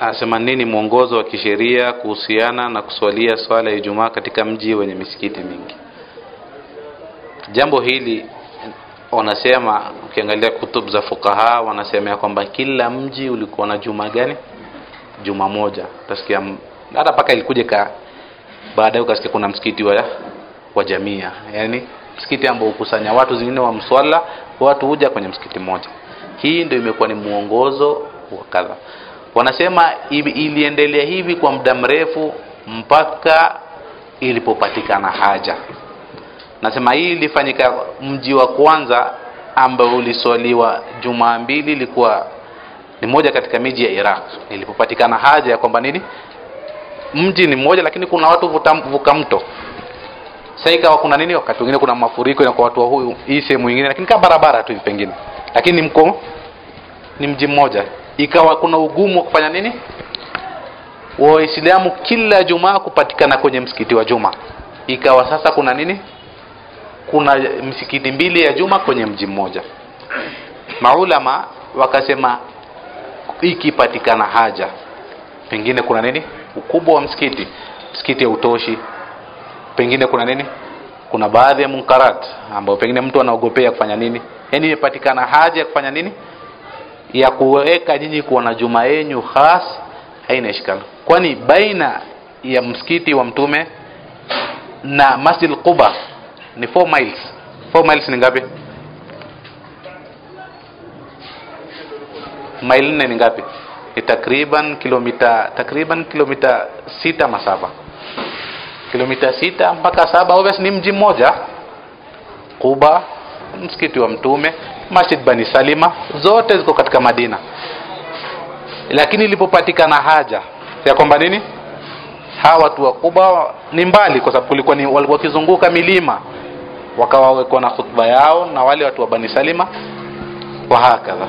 anasema nini mwongozo wa kisheria kuhusiana na kuswalia swala ya Ijumaa katika mji wenye misikiti mingi? Jambo hili wanasema, ukiangalia kutub za fukaha wanasema kwamba kila mji ulikuwa na juma gani? Juma moja. Utasikia hata paka ilikuja ka baadaye ukasikia kuna msikiti wa wa jamia, yani msikiti ambao ukusanya watu zingine wa mswala, watu huja kwenye msikiti mmoja. Hii ndio imekuwa ni muongozo wa kadha. Wanasema iliendelea hivi kwa muda mrefu mpaka ilipopatikana haja. Nasema hii ilifanyika mji wa kwanza ambao uliswaliwa Jumaa mbili, ilikuwa ni moja katika miji ya Iraq, ilipopatikana haja ya kwamba nini, mji ni mmoja, lakini kuna watu vuka mto. Sasa ikawa kuna nini, wakati mwingine kuna mafuriko na kwa watu wa huyu hii sehemu nyingine, lakini kama barabara tu pengine, lakini mko ni mji mmoja, ikawa kuna ugumu wa kufanya nini, Waislamu kila Jumaa kupatikana kwenye msikiti wa Juma. Ikawa sasa kuna nini, kuna msikiti mbili ya Juma kwenye mji mmoja. Maulama wakasema ikipatikana haja, pengine kuna nini, ukubwa wa msikiti, msikiti hautoshi, pengine kuna nini, kuna baadhi ya munkarat ambayo pengine mtu anaogopea kufanya nini, yaani imepatikana haja ya kufanya nini, ya kuweka nyinyi kuwa na juma yenyu khas, haina ishkal, kwani baina ya msikiti wa Mtume na Masjid Quba ni 4 miles. 4 miles ni ngapi? Mile nne ni ngapi? Ni takriban kilomita takriban kilomita sita masaba kilomita sita mpaka saba Obviously ni mji mmoja Quba msikiti wa mtume Masjid Bani Salima zote ziko katika Madina. Lakini ilipopatikana haja ya kwamba nini? Hawa watu wakubwa ni mbali kwa sababu kulikuwa ni wakizunguka milima wakawa wako na khutba yao na wale watu wa Bani Salima wa hakadha